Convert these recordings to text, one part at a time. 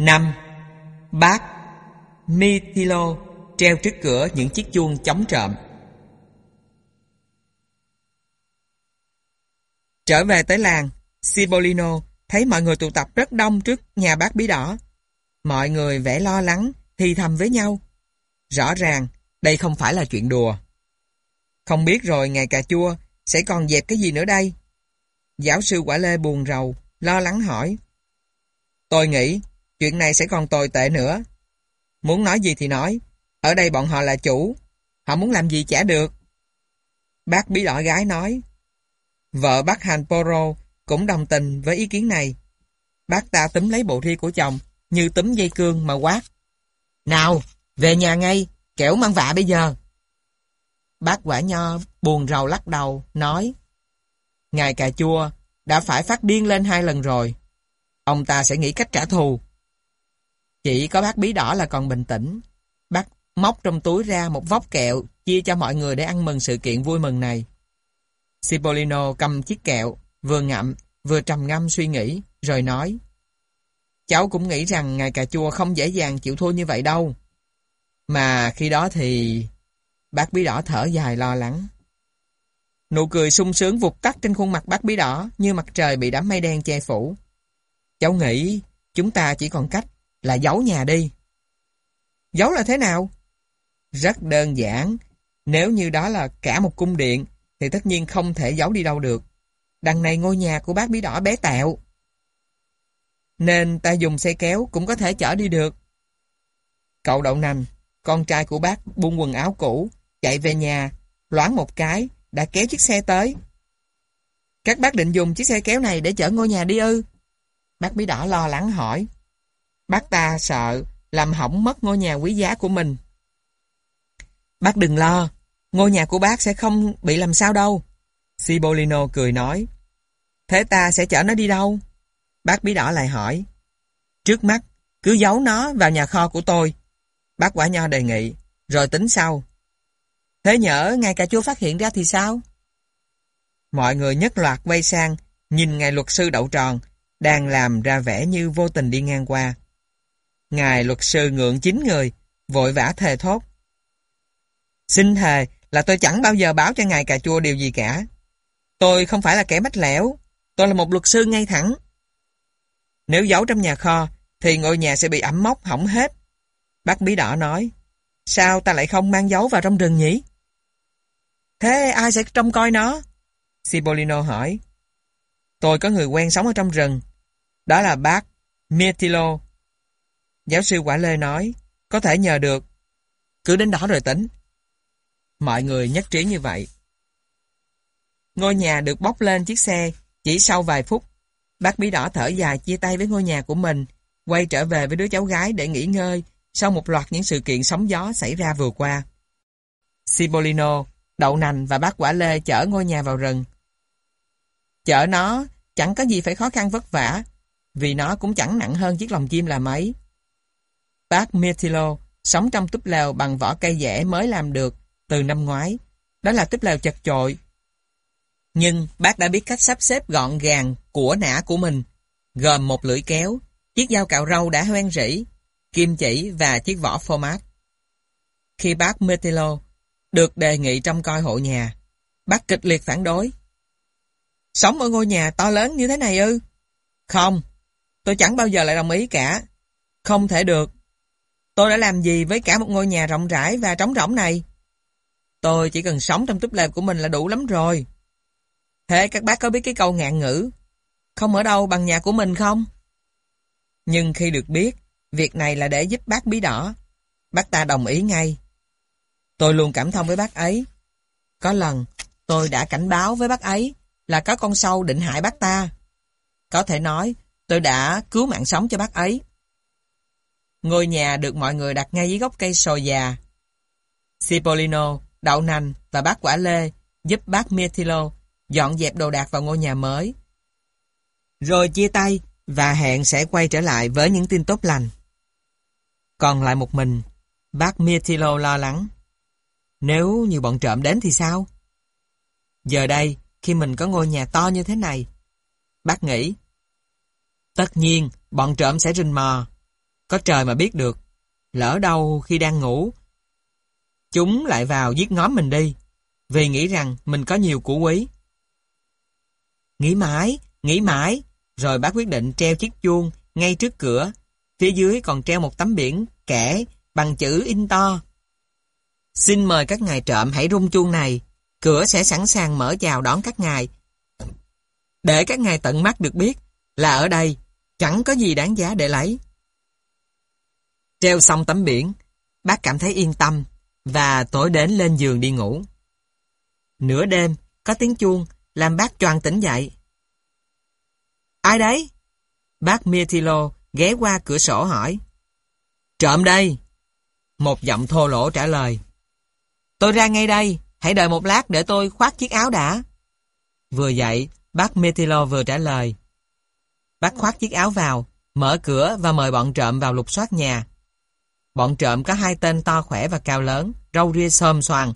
5. Bác Mithilo treo trước cửa những chiếc chuông chống trộm. Trở về tới làng, sibolino thấy mọi người tụ tập rất đông trước nhà bác bí đỏ. Mọi người vẻ lo lắng, thì thầm với nhau. Rõ ràng, đây không phải là chuyện đùa. Không biết rồi ngày cà chua sẽ còn dẹp cái gì nữa đây? Giáo sư quả lê buồn rầu, lo lắng hỏi. Tôi nghĩ chuyện này sẽ còn tồi tệ nữa. Muốn nói gì thì nói, ở đây bọn họ là chủ, họ muốn làm gì chả được. Bác bí đỏ gái nói. Vợ bác hành Poro cũng đồng tình với ý kiến này. Bác ta túm lấy bộ ri của chồng như túm dây cương mà quát. Nào, về nhà ngay, kẻo mang vạ bây giờ. Bác quả nho buồn rầu lắc đầu, nói Ngài cà chua đã phải phát điên lên hai lần rồi. Ông ta sẽ nghĩ cách trả thù. Chỉ có bác bí đỏ là còn bình tĩnh. Bác móc trong túi ra một vóc kẹo chia cho mọi người để ăn mừng sự kiện vui mừng này. Cipollino cầm chiếc kẹo, vừa ngậm, vừa trầm ngâm suy nghĩ, rồi nói Cháu cũng nghĩ rằng ngài cà chua không dễ dàng chịu thua như vậy đâu. Mà khi đó thì... Bác bí đỏ thở dài lo lắng. Nụ cười sung sướng vụt tắt trên khuôn mặt bác bí đỏ như mặt trời bị đám mây đen che phủ. Cháu nghĩ chúng ta chỉ còn cách là giấu nhà đi. Giấu là thế nào? Rất đơn giản. Nếu như đó là cả một cung điện thì tất nhiên không thể giấu đi đâu được. Đằng này ngôi nhà của bác bí đỏ bé tẹo. Nên ta dùng xe kéo cũng có thể chở đi được. Cậu đậu nành, con trai của bác buông quần áo cũ, chạy về nhà, loáng một cái, đã kéo chiếc xe tới. Các bác định dùng chiếc xe kéo này để chở ngôi nhà đi ư? Bác bí đỏ lo lắng hỏi. Bác ta sợ làm hỏng mất ngôi nhà quý giá của mình. Bác đừng lo, ngôi nhà của bác sẽ không bị làm sao đâu. sibolino cười nói. Thế ta sẽ chở nó đi đâu? Bác bí đỏ lại hỏi. Trước mắt, cứ giấu nó vào nhà kho của tôi. Bác quả nho đề nghị, rồi tính sau. Thế nhỡ ngài cà chua phát hiện ra thì sao? Mọi người nhất loạt quay sang, nhìn ngài luật sư đậu tròn, đang làm ra vẻ như vô tình đi ngang qua. Ngài luật sư ngượng chín người, vội vã thề thốt. Xin thề là tôi chẳng bao giờ báo cho ngài cà chua điều gì cả. Tôi không phải là kẻ bách lẻo, tôi là một luật sư ngay thẳng. Nếu giấu trong nhà kho, thì ngôi nhà sẽ bị ẩm mốc hỏng hết. Bác bí đỏ nói, sao ta lại không mang giấu vào trong rừng nhỉ? Thế ai sẽ trông coi nó? Cipollino hỏi. Tôi có người quen sống ở trong rừng. Đó là bác Mirtilo. Giáo sư Quả Lê nói, có thể nhờ được. Cứ đến đó rồi tính. Mọi người nhất trí như vậy. Ngôi nhà được bốc lên chiếc xe chỉ sau vài phút. Bác bí đỏ thở dài chia tay với ngôi nhà của mình, quay trở về với đứa cháu gái để nghỉ ngơi sau một loạt những sự kiện sóng gió xảy ra vừa qua. Cipollino, đậu nành và bác quả lê chở ngôi nhà vào rừng. Chở nó chẳng có gì phải khó khăn vất vả, vì nó cũng chẳng nặng hơn chiếc lồng chim là mấy. Bác Metilo sống trong túp lều bằng vỏ cây dẻ mới làm được từ năm ngoái. Đó là túp lều chật chội. Nhưng bác đã biết cách sắp xếp gọn gàng của nã của mình, gồm một lưỡi kéo, chiếc dao cạo râu đã hoen rỉ, kim chỉ và chiếc vỏ format. Khi bác Metilo được đề nghị trong coi hộ nhà, bác kịch liệt phản đối. Sống ở ngôi nhà to lớn như thế này ư? Không, tôi chẳng bao giờ lại đồng ý cả. Không thể được. Tôi đã làm gì với cả một ngôi nhà rộng rãi và trống rỗng này? Tôi chỉ cần sống trong túp lều của mình là đủ lắm rồi. Thế các bác có biết cái câu ngạn ngữ không ở đâu bằng nhà của mình không? Nhưng khi được biết việc này là để giúp bác bí đỏ, bác ta đồng ý ngay. Tôi luôn cảm thông với bác ấy. Có lần tôi đã cảnh báo với bác ấy là có con sâu định hại bác ta. Có thể nói tôi đã cứu mạng sống cho bác ấy. Ngôi nhà được mọi người đặt ngay dưới gốc cây sồi già. Cipollino, đậu nành và bác quả lê giúp bác Mirtilo dọn dẹp đồ đạc vào ngôi nhà mới. Rồi chia tay và hẹn sẽ quay trở lại với những tin tốt lành. Còn lại một mình, bác Mirtilo lo lắng. Nếu như bọn trộm đến thì sao? Giờ đây, khi mình có ngôi nhà to như thế này, bác nghĩ, tất nhiên bọn trộm sẽ rình mò. Có trời mà biết được. Lỡ đâu khi đang ngủ, chúng lại vào giết ngóm mình đi, vì nghĩ rằng mình có nhiều củ quý. Nghĩ mãi, nghĩ mãi, rồi bác quyết định treo chiếc chuông ngay trước cửa, phía dưới còn treo một tấm biển kẻ bằng chữ in to. Xin mời các ngài trộm hãy rung chuông này, cửa sẽ sẵn sàng mở chào đón các ngài. Để các ngài tận mắt được biết là ở đây chẳng có gì đáng giá để lấy. Treo xong tấm biển, bác cảm thấy yên tâm và tối đến lên giường đi ngủ. Nửa đêm, có tiếng chuông làm bác choàng tỉnh dậy. Ai đấy? Bác Mirtilo ghé qua cửa sổ hỏi. Trộm đây. Một giọng thô lỗ trả lời. Tôi ra ngay đây, hãy đợi một lát để tôi khoác chiếc áo đã. Vừa dậy, bác Mirtilo vừa trả lời. Bác khoác chiếc áo vào, mở cửa và mời bọn trộm vào lục soát nhà. Bọn trộm có hai tên to khỏe và cao lớn, râu ria xôm xoàn.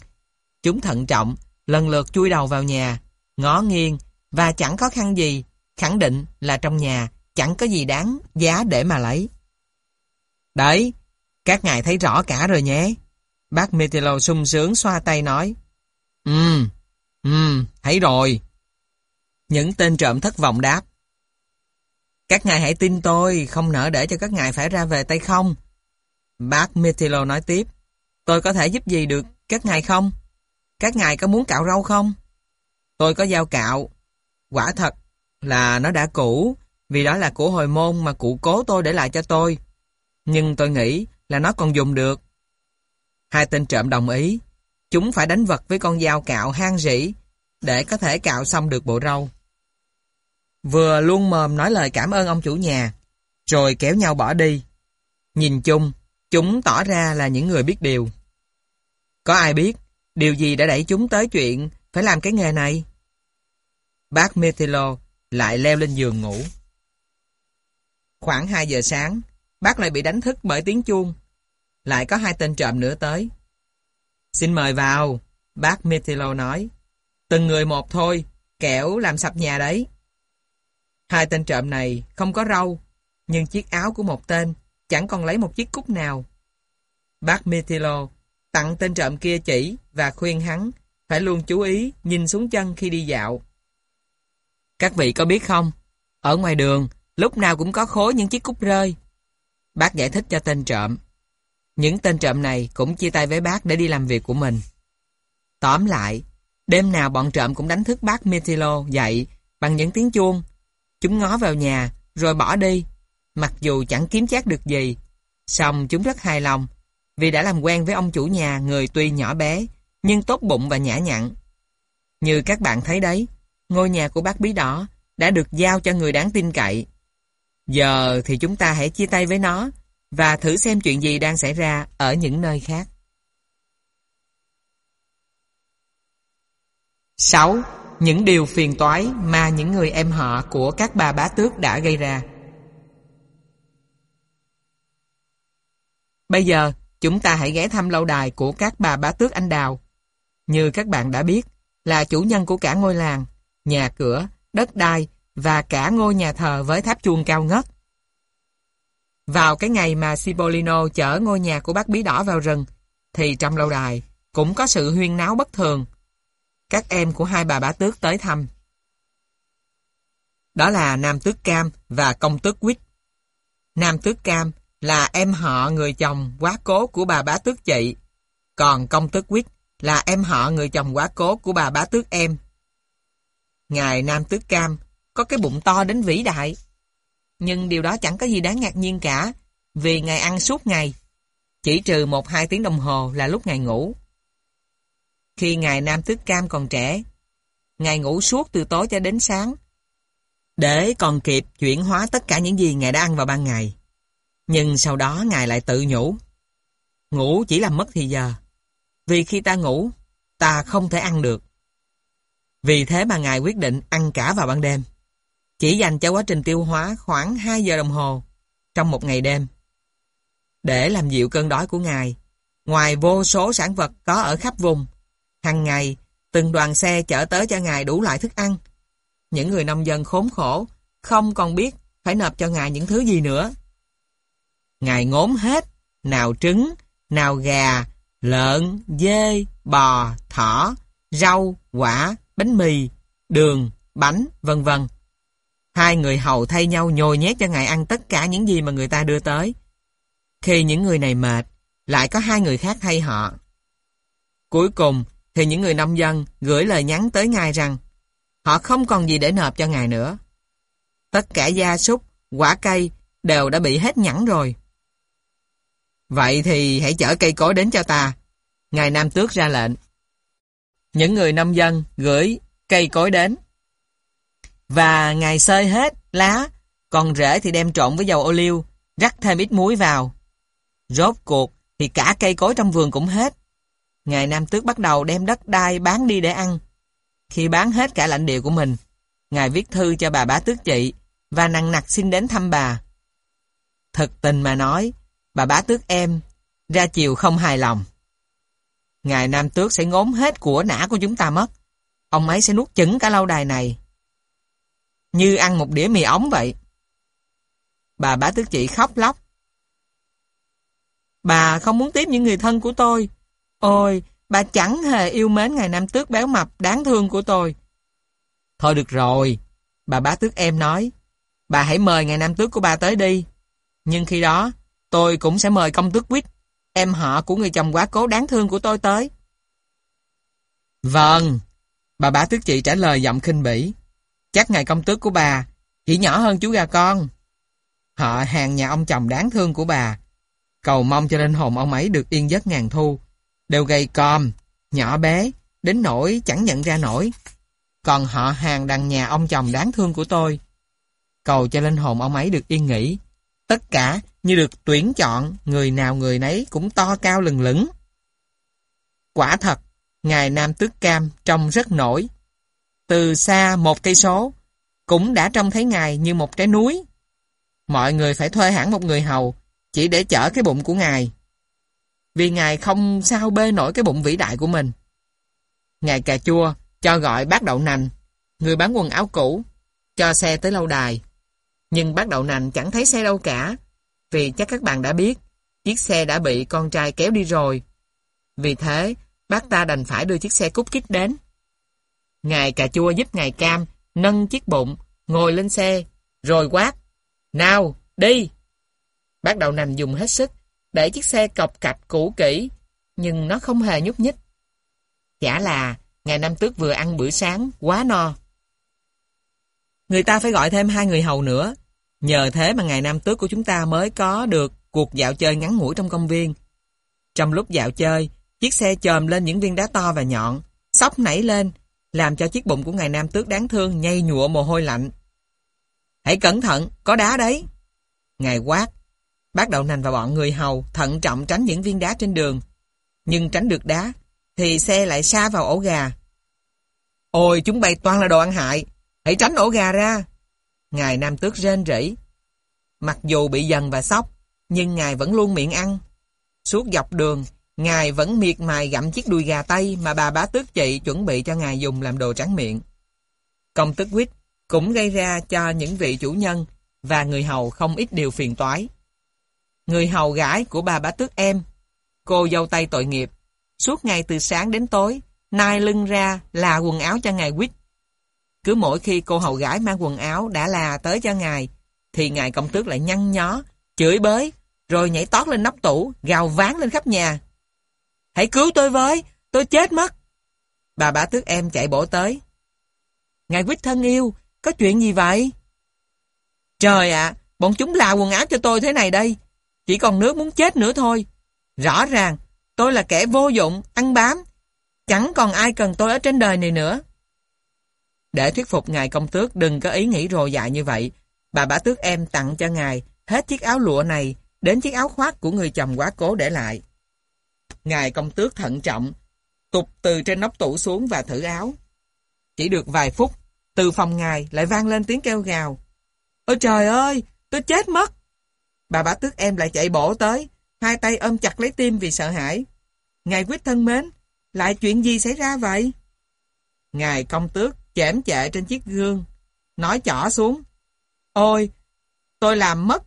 Chúng thận trọng, lần lượt chui đầu vào nhà, ngó nghiêng và chẳng khó khăn gì, khẳng định là trong nhà chẳng có gì đáng giá để mà lấy. Đấy, các ngài thấy rõ cả rồi nhé. Bác Metelo sung sướng xoa tay nói. Ừm, ừm, thấy rồi. Những tên trộm thất vọng đáp. Các ngài hãy tin tôi, không nỡ để cho các ngài phải ra về tay không. Bác Metilo nói tiếp. Tôi có thể giúp gì được các ngài không? Các ngài có muốn cạo râu không? Tôi có dao cạo. Quả thật là nó đã cũ, vì đó là của hồi môn mà cụ cố tôi để lại cho tôi. Nhưng tôi nghĩ là nó còn dùng được. Hai tên trộm đồng ý. Chúng phải đánh vật với con dao cạo hang rỉ để có thể cạo xong được bộ râu. Vừa luôn mồm nói lời cảm ơn ông chủ nhà, rồi kéo nhau bỏ đi. Nhìn chung, chúng tỏ ra là những người biết điều. Có ai biết điều gì đã đẩy chúng tới chuyện phải làm cái nghề này? Bác Metelo lại leo lên giường ngủ. Khoảng 2 giờ sáng, bác lại bị đánh thức bởi tiếng chuông. Lại có hai tên trộm nữa tới. Xin mời vào, bác Metelo nói. Từng người một thôi, kẻo làm sập nhà đấy. Hai tên trộm này không có râu, nhưng chiếc áo của một tên chẳng còn lấy một chiếc cúc nào. Bác Metilo tặng tên trộm kia chỉ và khuyên hắn phải luôn chú ý nhìn xuống chân khi đi dạo. Các vị có biết không, ở ngoài đường lúc nào cũng có khối những chiếc cúc rơi. Bác giải thích cho tên trộm. Những tên trộm này cũng chia tay với bác để đi làm việc của mình. Tóm lại, đêm nào bọn trộm cũng đánh thức bác Metilo dậy bằng những tiếng chuông. Chúng ngó vào nhà, rồi bỏ đi. Mặc dù chẳng kiếm chắc được gì, song chúng rất hài lòng vì đã làm quen với ông chủ nhà người tuy nhỏ bé, nhưng tốt bụng và nhã nhặn. Như các bạn thấy đấy, ngôi nhà của bác Bí Đỏ đã được giao cho người đáng tin cậy. Giờ thì chúng ta hãy chia tay với nó và thử xem chuyện gì đang xảy ra ở những nơi khác. 6. Những điều phiền toái mà những người em họ của các bà bá tước đã gây ra. Bây giờ, chúng ta hãy ghé thăm lâu đài của các bà bá tước anh đào. Như các bạn đã biết, là chủ nhân của cả ngôi làng, nhà cửa, đất đai và cả ngôi nhà thờ với tháp chuông cao ngất. Vào cái ngày mà Cipollino chở ngôi nhà của bác Bí Đỏ vào rừng, thì trong lâu đài cũng có sự huyên náo bất thường. Các em của hai bà bá tước tới thăm. Đó là Nam Tước Cam và Công Tước Quýt. Nam Tước Cam là em họ người chồng quá cố của bà bá tước chị, còn Công Tước quyết là em họ người chồng quá cố của bà bá tước em. Ngài Nam Tước Cam có cái bụng to đến vĩ đại. Nhưng điều đó chẳng có gì đáng ngạc nhiên cả, vì Ngài ăn suốt ngày. Chỉ trừ một hai tiếng đồng hồ là lúc Ngài ngủ. Khi Ngài Nam Tước Cam còn trẻ, Ngài ngủ suốt từ tối cho đến sáng, để còn kịp chuyển hóa tất cả những gì Ngài đã ăn vào ban ngày. Nhưng sau đó Ngài lại tự nhủ. Ngủ chỉ làm mất thì giờ. Vì khi ta ngủ, ta không thể ăn được. Vì thế mà Ngài quyết định ăn cả vào ban đêm. Chỉ dành cho quá trình tiêu hóa khoảng 2 giờ đồng hồ trong một ngày đêm. Để làm dịu cơn đói của Ngài, ngoài vô số sản vật có ở khắp vùng, hàng ngày từng đoàn xe chở tới cho Ngài đủ loại thức ăn. Những người nông dân khốn khổ không còn biết phải nộp cho Ngài những thứ gì nữa. Ngài ngốn hết, nào trứng, nào gà, lợn, dê, bò, thỏ, rau, quả, bánh mì, đường, bánh, vân vân. Hai người hầu thay nhau nhồi nhét cho ngài ăn tất cả những gì mà người ta đưa tới. Khi những người này mệt, lại có hai người khác thay họ. Cuối cùng thì những người nông dân gửi lời nhắn tới ngài rằng họ không còn gì để nộp cho ngài nữa. Tất cả gia súc, quả cây đều đã bị hết nhẵn rồi. Vậy thì hãy chở cây cối đến cho ta. Ngài Nam Tước ra lệnh. Những người nông dân gửi cây cối đến. Và ngài sơi hết lá, còn rễ thì đem trộn với dầu ô liu, rắc thêm ít muối vào. Rốt cuộc thì cả cây cối trong vườn cũng hết. Ngài Nam Tước bắt đầu đem đất đai bán đi để ăn. Khi bán hết cả lãnh địa của mình, Ngài viết thư cho bà bá tước chị và nặng nặc xin đến thăm bà. thật tình mà nói, bà bá tước em ra chiều không hài lòng. Ngài Nam Tước sẽ ngốm hết của nã của chúng ta mất. Ông ấy sẽ nuốt chửng cả lâu đài này. Như ăn một đĩa mì ống vậy. Bà bá tước chị khóc lóc. Bà không muốn tiếp những người thân của tôi. Ôi, bà chẳng hề yêu mến ngài Nam Tước béo mập đáng thương của tôi. Thôi được rồi, bà bá tước em nói. Bà hãy mời ngài Nam Tước của bà tới đi. Nhưng khi đó, tôi cũng sẽ mời công tước Quýt, em họ của người chồng quá cố đáng thương của tôi tới. Vâng, bà bá tước chị trả lời giọng khinh bỉ. Chắc ngài công tước của bà chỉ nhỏ hơn chú gà con. Họ hàng nhà ông chồng đáng thương của bà, cầu mong cho linh hồn ông ấy được yên giấc ngàn thu, đều gầy còm, nhỏ bé, đến nỗi chẳng nhận ra nổi. Còn họ hàng đằng nhà ông chồng đáng thương của tôi, cầu cho linh hồn ông ấy được yên nghỉ. Tất cả như được tuyển chọn, người nào người nấy cũng to cao lừng lửng. Quả thật, Ngài Nam Tước Cam trông rất nổi. Từ xa một cây số, cũng đã trông thấy Ngài như một trái núi. Mọi người phải thuê hẳn một người hầu, chỉ để chở cái bụng của Ngài. Vì Ngài không sao bê nổi cái bụng vĩ đại của mình. Ngài cà chua cho gọi bác đậu nành, người bán quần áo cũ, cho xe tới lâu đài. Nhưng bác đậu nành chẳng thấy xe đâu cả, vì chắc các bạn đã biết, chiếc xe đã bị con trai kéo đi rồi. Vì thế, bác ta đành phải đưa chiếc xe cút kít đến. Ngài cà chua giúp ngài cam, nâng chiếc bụng, ngồi lên xe, rồi quát. Nào, đi! Bác đậu nành dùng hết sức, để chiếc xe cọc cạch cũ kỹ, nhưng nó không hề nhúc nhích. Chả là, ngày năm tước vừa ăn bữa sáng, quá no. Người ta phải gọi thêm hai người hầu nữa. Nhờ thế mà ngày nam tước của chúng ta mới có được cuộc dạo chơi ngắn ngủi trong công viên. Trong lúc dạo chơi, chiếc xe chồm lên những viên đá to và nhọn, sóc nảy lên, làm cho chiếc bụng của ngài nam tước đáng thương nhây nhụa mồ hôi lạnh. Hãy cẩn thận, có đá đấy. Ngài quát, bác đậu nành và bọn người hầu thận trọng tránh những viên đá trên đường. Nhưng tránh được đá, thì xe lại xa vào ổ gà. Ôi, chúng bay toàn là đồ ăn hại, hãy tránh ổ gà ra. Ngài nam tước rên rỉ. Mặc dù bị dần và sốc, nhưng Ngài vẫn luôn miệng ăn. Suốt dọc đường, Ngài vẫn miệt mài gặm chiếc đùi gà tây mà bà bá tước chị chuẩn bị cho Ngài dùng làm đồ trắng miệng. Công tức quýt cũng gây ra cho những vị chủ nhân và người hầu không ít điều phiền toái. Người hầu gái của bà bá tước em, cô dâu tây tội nghiệp, suốt ngày từ sáng đến tối, nai lưng ra là quần áo cho ngài quýt. Cứ mỗi khi cô hầu gái mang quần áo đã là tới cho ngài, thì ngài công tước lại nhăn nhó, chửi bới, rồi nhảy tót lên nóc tủ, gào ván lên khắp nhà. Hãy cứu tôi với, tôi chết mất. Bà bá tước em chạy bổ tới. Ngài quýt thân yêu, có chuyện gì vậy? Trời ạ, bọn chúng là quần áo cho tôi thế này đây. Chỉ còn nước muốn chết nữa thôi. Rõ ràng, tôi là kẻ vô dụng, ăn bám. Chẳng còn ai cần tôi ở trên đời này nữa. Để thuyết phục ngài công tước đừng có ý nghĩ rồ dại như vậy, bà bá tước em tặng cho ngài hết chiếc áo lụa này đến chiếc áo khoác của người chồng quá cố để lại. Ngài công tước thận trọng, tục từ trên nóc tủ xuống và thử áo. Chỉ được vài phút, từ phòng ngài lại vang lên tiếng kêu gào. Ôi trời ơi, tôi chết mất. Bà bá tước em lại chạy bổ tới, hai tay ôm chặt lấy tim vì sợ hãi. Ngài quyết thân mến, lại chuyện gì xảy ra vậy? Ngài công tước chém chệ trên chiếc gương, nói chỏ xuống. Ôi, tôi làm mất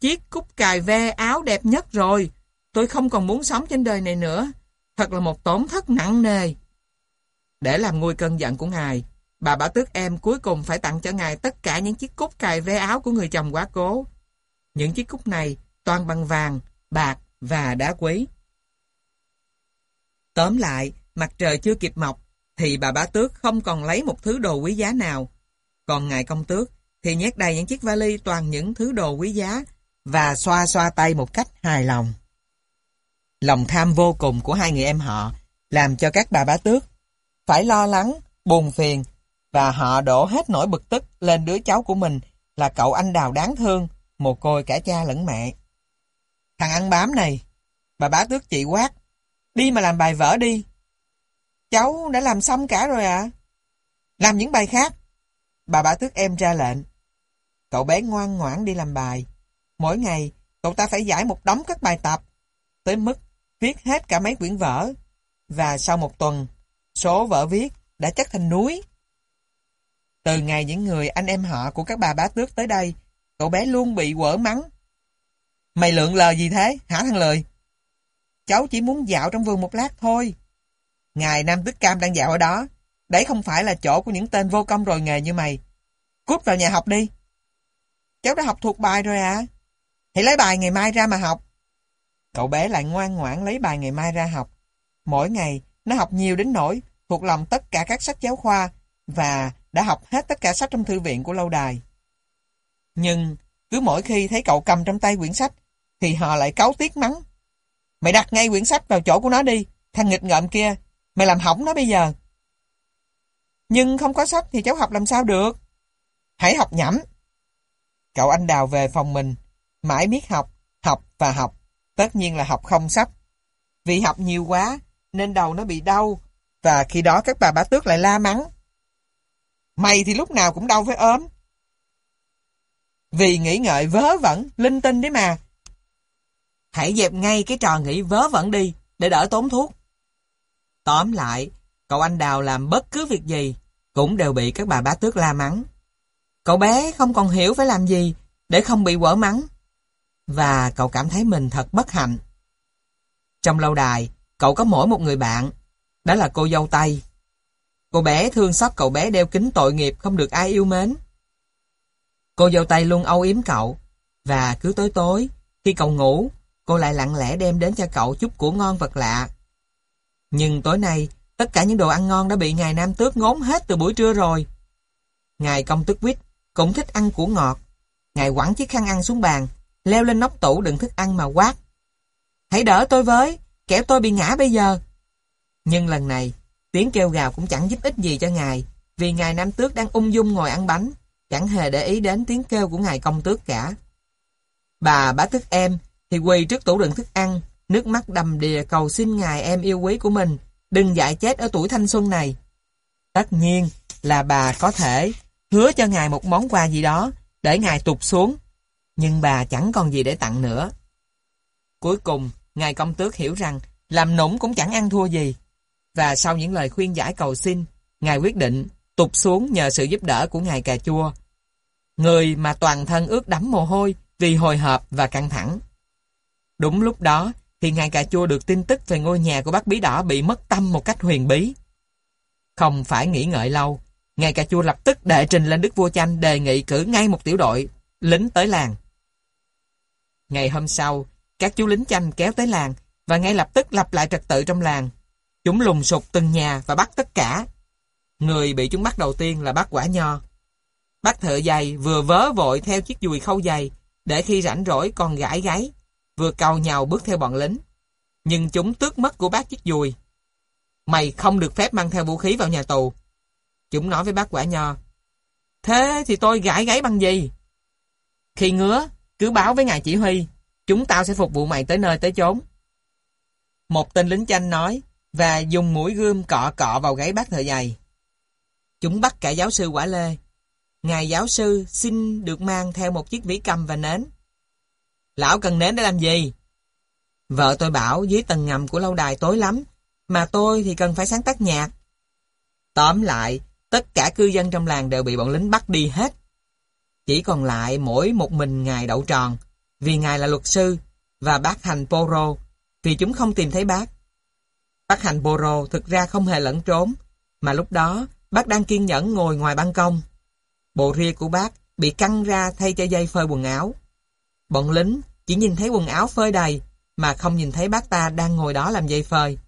chiếc cúc cài ve áo đẹp nhất rồi. Tôi không còn muốn sống trên đời này nữa. Thật là một tổn thất nặng nề. Để làm nguôi cơn giận của ngài, bà bảo tước em cuối cùng phải tặng cho ngài tất cả những chiếc cúc cài ve áo của người chồng quá cố. Những chiếc cúc này toàn bằng vàng, bạc và đá quý. Tóm lại, mặt trời chưa kịp mọc, thì bà bá tước không còn lấy một thứ đồ quý giá nào. Còn ngài công tước thì nhét đầy những chiếc vali toàn những thứ đồ quý giá và xoa xoa tay một cách hài lòng. Lòng tham vô cùng của hai người em họ làm cho các bà bá tước phải lo lắng, buồn phiền và họ đổ hết nỗi bực tức lên đứa cháu của mình là cậu anh đào đáng thương, mồ côi cả cha lẫn mẹ. Thằng ăn bám này, bà bá tước chị quát, đi mà làm bài vở đi. Cháu đã làm xong cả rồi à? Làm những bài khác. Bà bá tước em ra lệnh. Cậu bé ngoan ngoãn đi làm bài. Mỗi ngày, cậu ta phải giải một đống các bài tập, tới mức viết hết cả mấy quyển vở. Và sau một tuần, số vở viết đã chất thành núi. Từ ngày những người anh em họ của các bà bá tước tới đây, cậu bé luôn bị quở mắng. Mày lượng lờ gì thế, hả thằng lười? Cháu chỉ muốn dạo trong vườn một lát thôi. Ngài Nam tuyết Cam đang dạo ở đó. Đấy không phải là chỗ của những tên vô công rồi nghề như mày. Cút vào nhà học đi. Cháu đã học thuộc bài rồi à? Hãy lấy bài ngày mai ra mà học. Cậu bé lại ngoan ngoãn lấy bài ngày mai ra học. Mỗi ngày, nó học nhiều đến nỗi thuộc lòng tất cả các sách giáo khoa và đã học hết tất cả sách trong thư viện của lâu đài. Nhưng, cứ mỗi khi thấy cậu cầm trong tay quyển sách, thì họ lại cáu tiếc mắng. Mày đặt ngay quyển sách vào chỗ của nó đi, thằng nghịch ngợm kia, mày làm hỏng nó bây giờ. Nhưng không có sách thì cháu học làm sao được? Hãy học nhẩm. Cậu anh đào về phòng mình, mãi biết học, học và học. Tất nhiên là học không sách. Vì học nhiều quá, nên đầu nó bị đau, và khi đó các bà bá tước lại la mắng. Mày thì lúc nào cũng đau với ốm. Vì nghĩ ngợi vớ vẩn, linh tinh đấy mà. Hãy dẹp ngay cái trò nghĩ vớ vẩn đi, để đỡ tốn thuốc. Tóm lại, cậu anh Đào làm bất cứ việc gì, cũng đều bị các bà bá tước la mắng. Cậu bé không còn hiểu phải làm gì, để không bị quở mắng. Và cậu cảm thấy mình thật bất hạnh. Trong lâu đài, cậu có mỗi một người bạn, đó là cô dâu Tây. Cô bé thương xót cậu bé đeo kính tội nghiệp không được ai yêu mến. Cô dâu Tây luôn âu yếm cậu, và cứ tối tối, khi cậu ngủ, cô lại lặng lẽ đem đến cho cậu chút của ngon vật lạ. Nhưng tối nay, tất cả những đồ ăn ngon đã bị ngài Nam Tước ngốn hết từ buổi trưa rồi. Ngài công tước quýt cũng thích ăn của ngọt. Ngài quẳng chiếc khăn ăn xuống bàn, leo lên nóc tủ đựng thức ăn mà quát. Hãy đỡ tôi với, kẻo tôi bị ngã bây giờ. Nhưng lần này, tiếng kêu gào cũng chẳng giúp ích gì cho ngài, vì ngài Nam Tước đang ung dung ngồi ăn bánh, chẳng hề để ý đến tiếng kêu của ngài công tước cả. Bà bá tức em thì quỳ trước tủ đựng thức ăn, nước mắt đầm đìa cầu xin ngài em yêu quý của mình, đừng dại chết ở tuổi thanh xuân này. Tất nhiên là bà có thể hứa cho ngài một món quà gì đó, để ngài tụt xuống, nhưng bà chẳng còn gì để tặng nữa. Cuối cùng, ngài công tước hiểu rằng làm nũng cũng chẳng ăn thua gì. Và sau những lời khuyên giải cầu xin, ngài quyết định tụt xuống nhờ sự giúp đỡ của ngài cà chua. Người mà toàn thân ướt đẫm mồ hôi vì hồi hộp và căng thẳng. Đúng lúc đó, thì ngài cà chua được tin tức về ngôi nhà của bác bí đỏ bị mất tâm một cách huyền bí. Không phải nghĩ ngợi lâu, ngài cà chua lập tức đệ trình lên đức vua chanh đề nghị cử ngay một tiểu đội lính tới làng. Ngày hôm sau, các chú lính chanh kéo tới làng và ngay lập tức lập lại trật tự trong làng. Chúng lùng sục từng nhà và bắt tất cả. Người bị chúng bắt đầu tiên là bác quả nho. Bác thợ giày vừa vớ vội theo chiếc dùi khâu giày để khi rảnh rỗi còn gãi gáy vừa cao nhào bước theo bọn lính. Nhưng chúng tước mất của bác chiếc dùi. Mày không được phép mang theo vũ khí vào nhà tù. Chúng nói với bác quả nho. Thế thì tôi gãi gáy bằng gì? Khi ngứa, cứ báo với ngài chỉ huy. Chúng tao sẽ phục vụ mày tới nơi tới chốn. Một tên lính chanh nói và dùng mũi gươm cọ cọ vào gáy bác thợ giày. Chúng bắt cả giáo sư quả lê. Ngài giáo sư xin được mang theo một chiếc vĩ cầm và nến. Lão cần nến để làm gì? Vợ tôi bảo dưới tầng ngầm của lâu đài tối lắm, mà tôi thì cần phải sáng tác nhạc. Tóm lại, tất cả cư dân trong làng đều bị bọn lính bắt đi hết. Chỉ còn lại mỗi một mình ngài đậu tròn, vì ngài là luật sư và bác hành Poro vì chúng không tìm thấy bác. Bác hành Poro thực ra không hề lẫn trốn mà lúc đó bác đang kiên nhẫn ngồi ngoài ban công. Bộ ria của bác bị căng ra thay cho dây phơi quần áo. Bọn lính chỉ nhìn thấy quần áo phơi đầy mà không nhìn thấy bác ta đang ngồi đó làm dây phơi.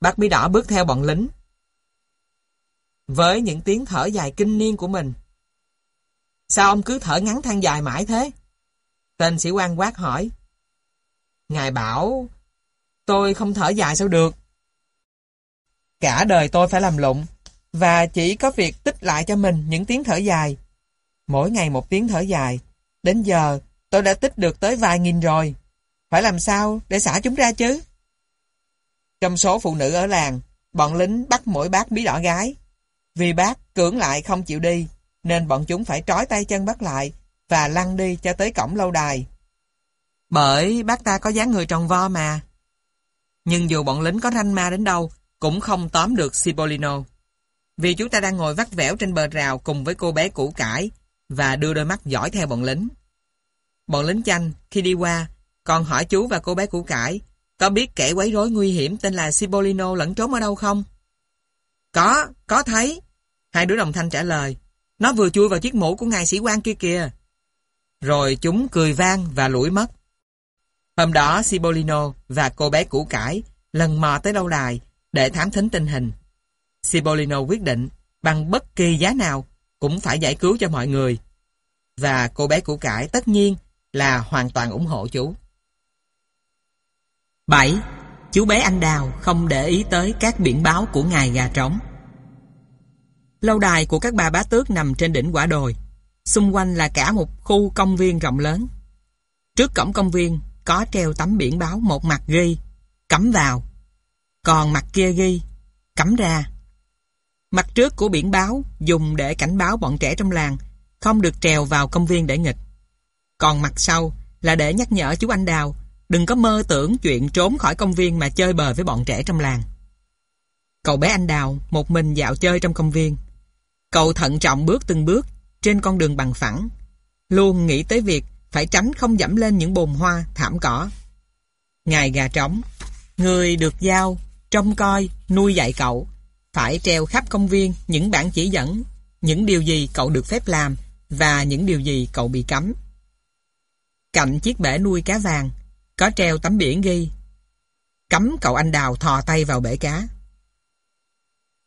Bác bí đỏ bước theo bọn lính. Với những tiếng thở dài kinh niên của mình. Sao ông cứ thở ngắn than dài mãi thế? Tên sĩ quan quát hỏi. Ngài bảo, tôi không thở dài sao được. Cả đời tôi phải làm lụng, và chỉ có việc tích lại cho mình những tiếng thở dài. Mỗi ngày một tiếng thở dài, đến giờ tôi đã tích được tới vài nghìn rồi. Phải làm sao để xả chúng ra chứ? Trong số phụ nữ ở làng, bọn lính bắt mỗi bác bí đỏ gái. Vì bác cưỡng lại không chịu đi, nên bọn chúng phải trói tay chân bắt lại và lăn đi cho tới cổng lâu đài. Bởi bác ta có dáng người tròn vo mà. Nhưng dù bọn lính có ranh ma đến đâu, cũng không tóm được Cipollino. Vì chúng ta đang ngồi vắt vẻo trên bờ rào cùng với cô bé củ cải và đưa đôi mắt dõi theo bọn lính. Bọn lính chanh, khi đi qua, còn hỏi chú và cô bé củ cải có biết kẻ quấy rối nguy hiểm tên là Cipollino lẫn trốn ở đâu không? Có, có thấy. Hai đứa đồng thanh trả lời. Nó vừa chui vào chiếc mũ của ngài sĩ quan kia kìa. Rồi chúng cười vang và lủi mất. Hôm đó Cipollino và cô bé củ cải lần mò tới lâu đài để thám thính tình hình. Cipollino quyết định bằng bất kỳ giá nào cũng phải giải cứu cho mọi người. Và cô bé củ cải tất nhiên là hoàn toàn ủng hộ chú. 7. Chú bé anh Đào không để ý tới các biển báo của ngài gà trống. Lâu đài của các bà bá tước nằm trên đỉnh quả đồi. Xung quanh là cả một khu công viên rộng lớn. Trước cổng công viên có treo tấm biển báo một mặt ghi cấm vào, còn mặt kia ghi cấm ra. Mặt trước của biển báo dùng để cảnh báo bọn trẻ trong làng không được trèo vào công viên để nghịch. Còn mặt sau là để nhắc nhở chú anh Đào đừng có mơ tưởng chuyện trốn khỏi công viên mà chơi bời với bọn trẻ trong làng. Cậu bé anh Đào một mình dạo chơi trong công viên. Cậu thận trọng bước từng bước trên con đường bằng phẳng, luôn nghĩ tới việc phải tránh không dẫm lên những bồn hoa, thảm cỏ. Ngài gà trống, người được giao, trông coi, nuôi dạy cậu, phải treo khắp công viên những bản chỉ dẫn, những điều gì cậu được phép làm và những điều gì cậu bị cấm. Cạnh chiếc bể nuôi cá vàng, có treo tấm biển ghi Cấm cậu anh đào thò tay vào bể cá.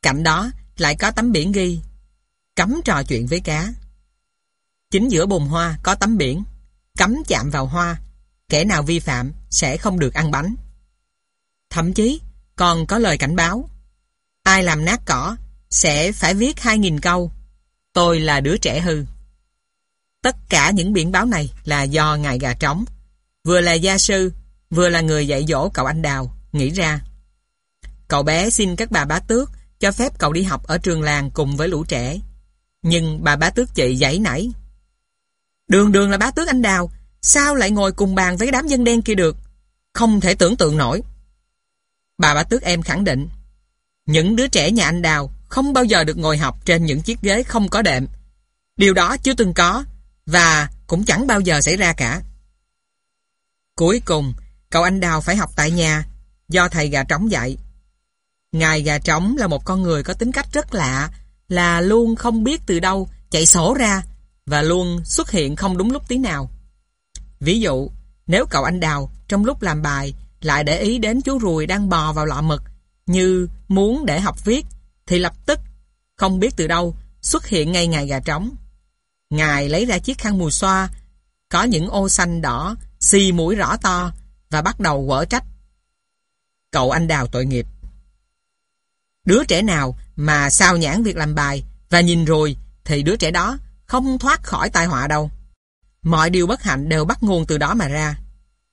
Cạnh đó lại có tấm biển ghi Cấm trò chuyện với cá. Chính giữa bồn hoa có tấm biển Cấm chạm vào hoa Kẻ nào vi phạm sẽ không được ăn bánh. Thậm chí còn có lời cảnh báo Ai làm nát cỏ sẽ phải viết 2.000 câu Tôi là đứa trẻ hư. Tất cả những biển báo này là do ngài gà trống vừa là gia sư, vừa là người dạy dỗ cậu anh Đào, nghĩ ra. Cậu bé xin các bà bá tước cho phép cậu đi học ở trường làng cùng với lũ trẻ. Nhưng bà bá tước chị giãy nảy. Đường đường là bá tước anh Đào, sao lại ngồi cùng bàn với đám dân đen kia được? Không thể tưởng tượng nổi. Bà bá tước em khẳng định, những đứa trẻ nhà anh Đào không bao giờ được ngồi học trên những chiếc ghế không có đệm. Điều đó chưa từng có và cũng chẳng bao giờ xảy ra cả. Cuối cùng, cậu anh Đào phải học tại nhà, do thầy gà trống dạy. Ngài gà trống là một con người có tính cách rất lạ, là luôn không biết từ đâu chạy sổ ra và luôn xuất hiện không đúng lúc tí nào. Ví dụ, nếu cậu anh Đào trong lúc làm bài lại để ý đến chú ruồi đang bò vào lọ mực như muốn để học viết thì lập tức không biết từ đâu xuất hiện ngay ngài gà trống. Ngài lấy ra chiếc khăn mùi xoa có những ô xanh đỏ xì mũi rõ to và bắt đầu quở trách. Cậu anh đào tội nghiệp. Đứa trẻ nào mà sao nhãn việc làm bài và nhìn rồi thì đứa trẻ đó không thoát khỏi tai họa đâu. Mọi điều bất hạnh đều bắt nguồn từ đó mà ra.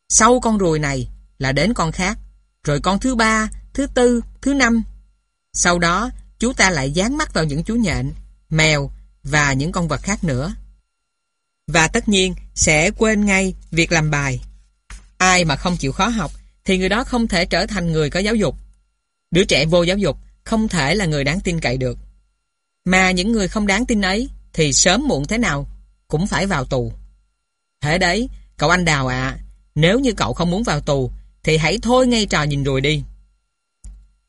Sau con ruồi này là đến con khác, rồi con thứ ba, thứ tư, thứ năm. Sau đó, chú ta lại dán mắt vào những chú nhện, mèo và những con vật khác nữa. Và tất nhiên sẽ quên ngay việc làm bài. Ai mà không chịu khó học thì người đó không thể trở thành người có giáo dục. Đứa trẻ vô giáo dục không thể là người đáng tin cậy được. Mà những người không đáng tin ấy thì sớm muộn thế nào cũng phải vào tù. Thế đấy Cậu anh Đào ạ, nếu như cậu không muốn vào tù, thì hãy thôi ngay trò nhìn rồi đi.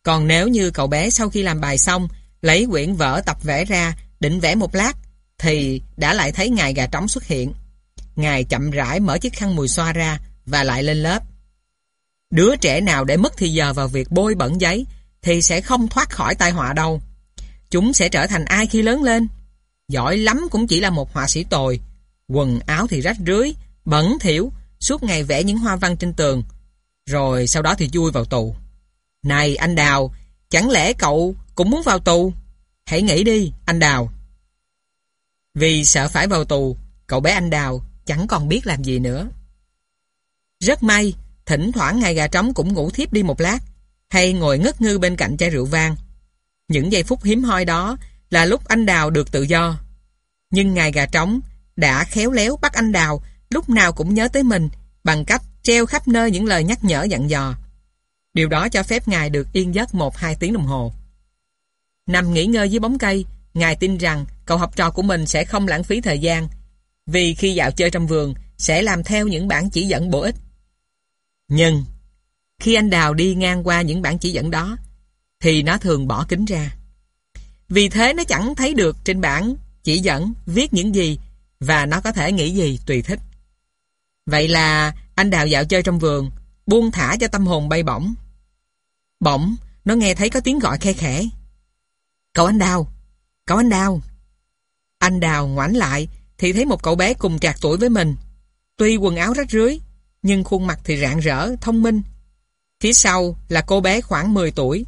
Còn nếu như cậu bé sau khi làm bài xong, lấy quyển vở tập vẽ ra, định vẽ một lát, thì đã lại thấy ngài gà trống xuất hiện. Ngài chậm rãi mở chiếc khăn mùi xoa ra và lại lên lớp. Đứa trẻ nào để mất thì giờ vào việc bôi bẩn giấy thì sẽ không thoát khỏi tai họa đâu. Chúng sẽ trở thành ai khi lớn lên? Giỏi lắm cũng chỉ là một họa sĩ tồi. Quần áo thì rách rưới, bẩn thỉu, suốt ngày vẽ những hoa văn trên tường. Rồi sau đó thì chui vào tù. Này anh Đào, chẳng lẽ cậu cũng muốn vào tù? Hãy nghĩ đi, anh Đào. Vì sợ phải vào tù, cậu bé anh Đào chẳng còn biết làm gì nữa. Rất may, thỉnh thoảng ngày gà trống cũng ngủ thiếp đi một lát, hay ngồi ngất ngư bên cạnh chai rượu vang. Những giây phút hiếm hoi đó là lúc anh Đào được tự do. Nhưng ngài gà trống đã khéo léo bắt anh Đào lúc nào cũng nhớ tới mình bằng cách treo khắp nơi những lời nhắc nhở dặn dò. Điều đó cho phép ngài được yên giấc một hai tiếng đồng hồ. Nằm nghỉ ngơi dưới bóng cây, ngài tin rằng cậu học trò của mình sẽ không lãng phí thời gian vì khi dạo chơi trong vườn sẽ làm theo những bản chỉ dẫn bổ ích. Nhưng khi anh Đào đi ngang qua những bản chỉ dẫn đó thì nó thường bỏ kính ra. Vì thế nó chẳng thấy được trên bản chỉ dẫn viết những gì và nó có thể nghĩ gì tùy thích. Vậy là anh Đào dạo chơi trong vườn buông thả cho tâm hồn bay bổng. Bỗng, nó nghe thấy có tiếng gọi khe khẽ. Cậu anh Đào! Cậu anh Đào! Anh Đào ngoảnh lại thì thấy một cậu bé cùng trạc tuổi với mình. Tuy quần áo rách rưới, nhưng khuôn mặt thì rạng rỡ, thông minh. Phía sau là cô bé khoảng 10 tuổi.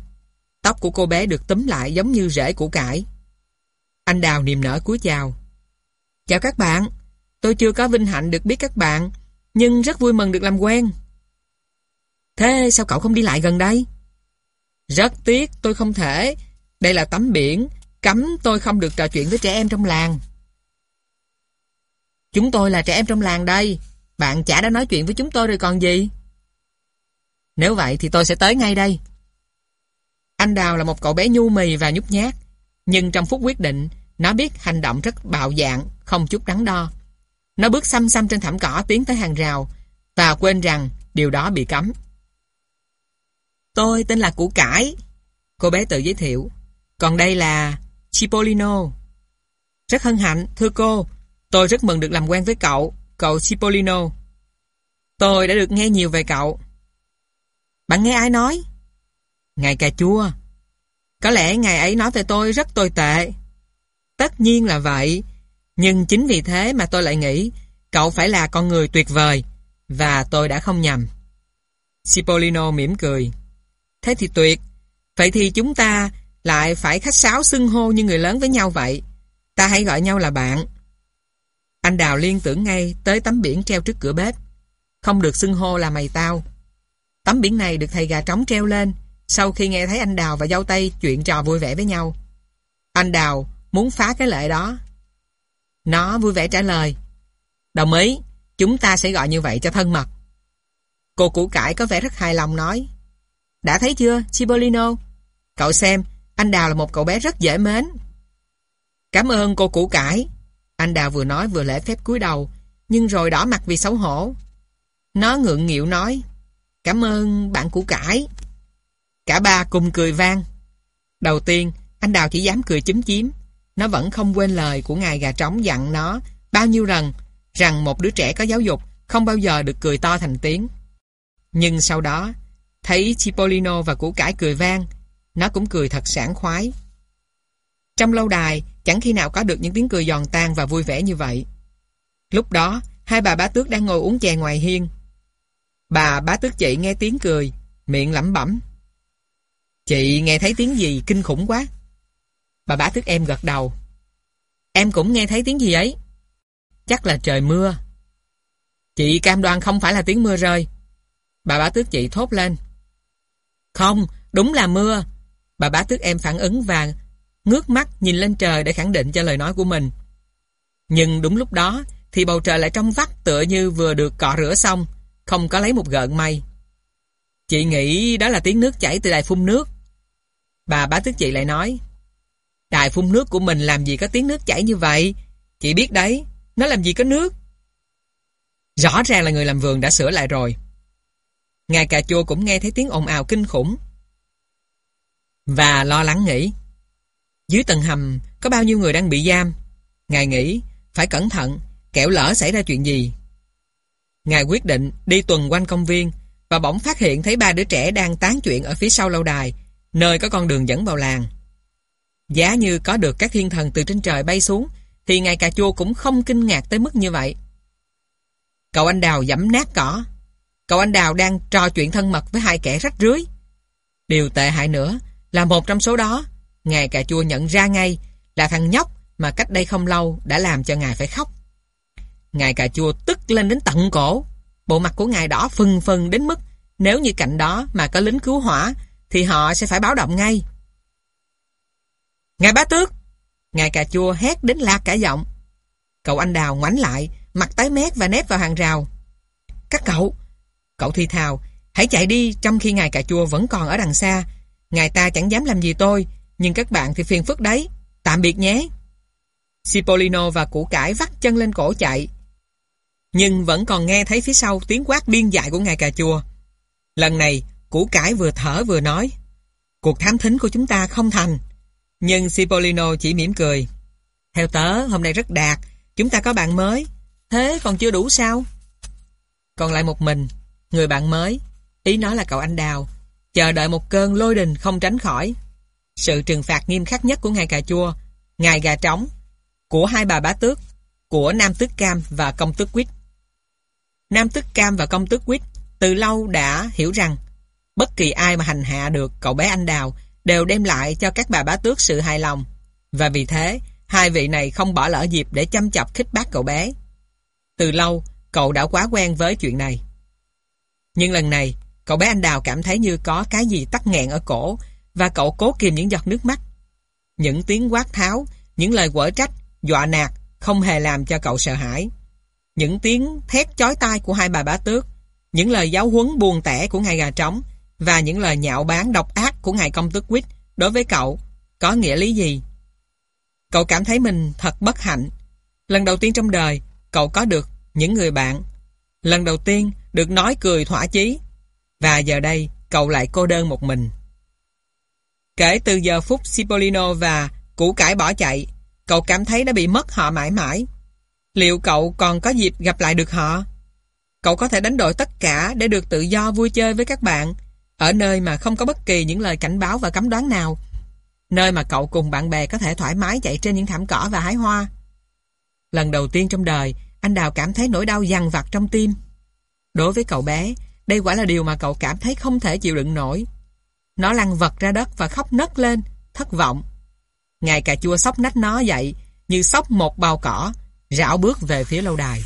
Tóc của cô bé được túm lại giống như rễ củ cải. Anh Đào niềm nở cúi chào. Chào các bạn, tôi chưa có vinh hạnh được biết các bạn, nhưng rất vui mừng được làm quen. Thế sao cậu không đi lại gần đây? Rất tiếc tôi không thể. Đây là tấm biển, cấm tôi không được trò chuyện với trẻ em trong làng. Chúng tôi là trẻ em trong làng đây. Bạn chả đã nói chuyện với chúng tôi rồi còn gì? Nếu vậy thì tôi sẽ tới ngay đây. Anh Đào là một cậu bé nhu mì và nhút nhát. Nhưng trong phút quyết định, nó biết hành động rất bạo dạn, không chút đắn đo. Nó bước xăm xăm trên thảm cỏ tiến tới hàng rào và quên rằng điều đó bị cấm. Tôi tên là Củ Cải. Cô bé tự giới thiệu. Còn đây là Cipollino. Rất hân hạnh, thưa cô. Tôi rất mừng được làm quen với cậu, cậu Cipollino. Tôi đã được nghe nhiều về cậu. Bạn nghe ai nói? Ngài cà chua. Có lẽ ngài ấy nói về tôi rất tồi tệ. Tất nhiên là vậy. Nhưng chính vì thế mà tôi lại nghĩ cậu phải là con người tuyệt vời. Và tôi đã không nhầm. Cipollino mỉm cười. Thế thì tuyệt. Vậy thì chúng ta lại phải khách sáo xưng hô như người lớn với nhau vậy. Ta hãy gọi nhau là bạn. Anh Đào liên tưởng ngay tới tấm biển treo trước cửa bếp. Không được xưng hô là mày tao. Tấm biển này được thầy gà trống treo lên sau khi nghe thấy anh Đào và dâu Tây chuyện trò vui vẻ với nhau. Anh Đào muốn phá cái lệ đó. Nó vui vẻ trả lời. Đồng ý, chúng ta sẽ gọi như vậy cho thân mật. Cô củ cải có vẻ rất hài lòng nói. Đã thấy chưa, Cipollino? Cậu xem, anh Đào là một cậu bé rất dễ mến. Cảm ơn cô củ cải. Anh Đào vừa nói vừa lễ phép cúi đầu, nhưng rồi đỏ mặt vì xấu hổ. Nó ngượng nghịu nói, cảm ơn bạn củ cải. Cả ba cùng cười vang. Đầu tiên, anh Đào chỉ dám cười chúm chím. Nó vẫn không quên lời của ngài gà trống dặn nó bao nhiêu lần rằng một đứa trẻ có giáo dục không bao giờ được cười to thành tiếng. Nhưng sau đó, thấy Cipollino và củ cải cười vang, nó cũng cười thật sảng khoái. Trong lâu đài, chẳng khi nào có được những tiếng cười giòn tan và vui vẻ như vậy. Lúc đó, hai bà bá tước đang ngồi uống chè ngoài hiên. Bà bá tước chị nghe tiếng cười, miệng lẩm bẩm. Chị nghe thấy tiếng gì kinh khủng quá. Bà bá tước em gật đầu. Em cũng nghe thấy tiếng gì ấy. Chắc là trời mưa. Chị cam đoan không phải là tiếng mưa rơi. Bà bá tước chị thốt lên. Không, đúng là mưa. Bà bá tước em phản ứng và ngước mắt nhìn lên trời để khẳng định cho lời nói của mình. Nhưng đúng lúc đó thì bầu trời lại trong vắt tựa như vừa được cọ rửa xong, không có lấy một gợn mây. Chị nghĩ đó là tiếng nước chảy từ đài phun nước. Bà bá tước chị lại nói, đài phun nước của mình làm gì có tiếng nước chảy như vậy? Chị biết đấy, nó làm gì có nước? Rõ ràng là người làm vườn đã sửa lại rồi. Ngài cà chua cũng nghe thấy tiếng ồn ào kinh khủng. Và lo lắng nghĩ. Dưới tầng hầm có bao nhiêu người đang bị giam. Ngài nghĩ phải cẩn thận, kẻo lỡ xảy ra chuyện gì. Ngài quyết định đi tuần quanh công viên và bỗng phát hiện thấy ba đứa trẻ đang tán chuyện ở phía sau lâu đài, nơi có con đường dẫn vào làng. Giá như có được các thiên thần từ trên trời bay xuống, thì ngài cà chua cũng không kinh ngạc tới mức như vậy. Cậu anh đào giẫm nát cỏ. Cậu anh đào đang trò chuyện thân mật với hai kẻ rách rưới. Điều tệ hại nữa là một trong số đó, ngài cà chua nhận ra ngay là thằng nhóc mà cách đây không lâu đã làm cho ngài phải khóc. Ngài cà chua tức lên đến tận cổ. Bộ mặt của ngài đỏ phừng phừng đến mức nếu như cạnh đó mà có lính cứu hỏa thì họ sẽ phải báo động ngay. Ngài bá tước! Ngài cà chua hét đến lạc cả giọng. Cậu anh đào ngoảnh lại, mặt tái mét và nép vào hàng rào. Các cậu! Cậu thi thào, hãy chạy đi trong khi ngài cà chua vẫn còn ở đằng xa. Ngài ta chẳng dám làm gì tôi, nhưng các bạn thì phiền phức đấy. Tạm biệt nhé! Cipollino và củ cải vắt chân lên cổ chạy. Nhưng vẫn còn nghe thấy phía sau tiếng quát điên dại của ngài cà chua. Lần này, củ cải vừa thở vừa nói. Cuộc thám thính của chúng ta không thành. Nhưng Cipollino chỉ mỉm cười. Theo tớ, hôm nay rất đạt. Chúng ta có bạn mới. Thế còn chưa đủ sao? Còn lại một mình, người bạn mới. Ý nói là cậu anh Đào. Chờ đợi một cơn lôi đình không tránh khỏi. Sự trừng phạt nghiêm khắc nhất của ngài cà chua, ngài gà trống, của hai bà bá tước, của Nam Tước Cam và Công Tước Quýt. Nam Tước Cam và Công Tước Quýt từ lâu đã hiểu rằng bất kỳ ai mà hành hạ được cậu bé anh Đào đều đem lại cho các bà bá tước sự hài lòng. Và vì thế, hai vị này không bỏ lỡ dịp để chăm chọc khích bác cậu bé. Từ lâu, cậu đã quá quen với chuyện này. Nhưng lần này, cậu bé anh Đào cảm thấy như có cái gì tắc nghẹn ở cổ và cậu cố kìm những giọt nước mắt. Những tiếng quát tháo, những lời quở trách, dọa nạt không hề làm cho cậu sợ hãi. Những tiếng thét chói tai của hai bà bá tước, những lời giáo huấn buồn tẻ của ngài gà trống và những lời nhạo báng độc ác của ngài công tước quýt đối với cậu có nghĩa lý gì? Cậu cảm thấy mình thật bất hạnh. Lần đầu tiên trong đời, cậu có được những người bạn. Lần đầu tiên được nói cười thỏa chí. Và giờ đây, cậu lại cô đơn một mình. Kể từ giờ phút Cipollino và củ cải bỏ chạy, cậu cảm thấy đã bị mất họ mãi mãi. Liệu cậu còn có dịp gặp lại được họ? Cậu có thể đánh đổi tất cả để được tự do vui chơi với các bạn, ở nơi mà không có bất kỳ những lời cảnh báo và cấm đoán nào. Nơi mà cậu cùng bạn bè có thể thoải mái chạy trên những thảm cỏ và hái hoa. Lần đầu tiên trong đời, anh Đào cảm thấy nỗi đau dằn vặt trong tim. Đối với cậu bé, đây quả là điều mà cậu cảm thấy không thể chịu đựng nổi. Nó lăn vật ra đất và khóc nấc lên, thất vọng. Ngài cà chua sóc nách nó dậy, như sóc một bao cỏ, rảo bước về phía lâu đài.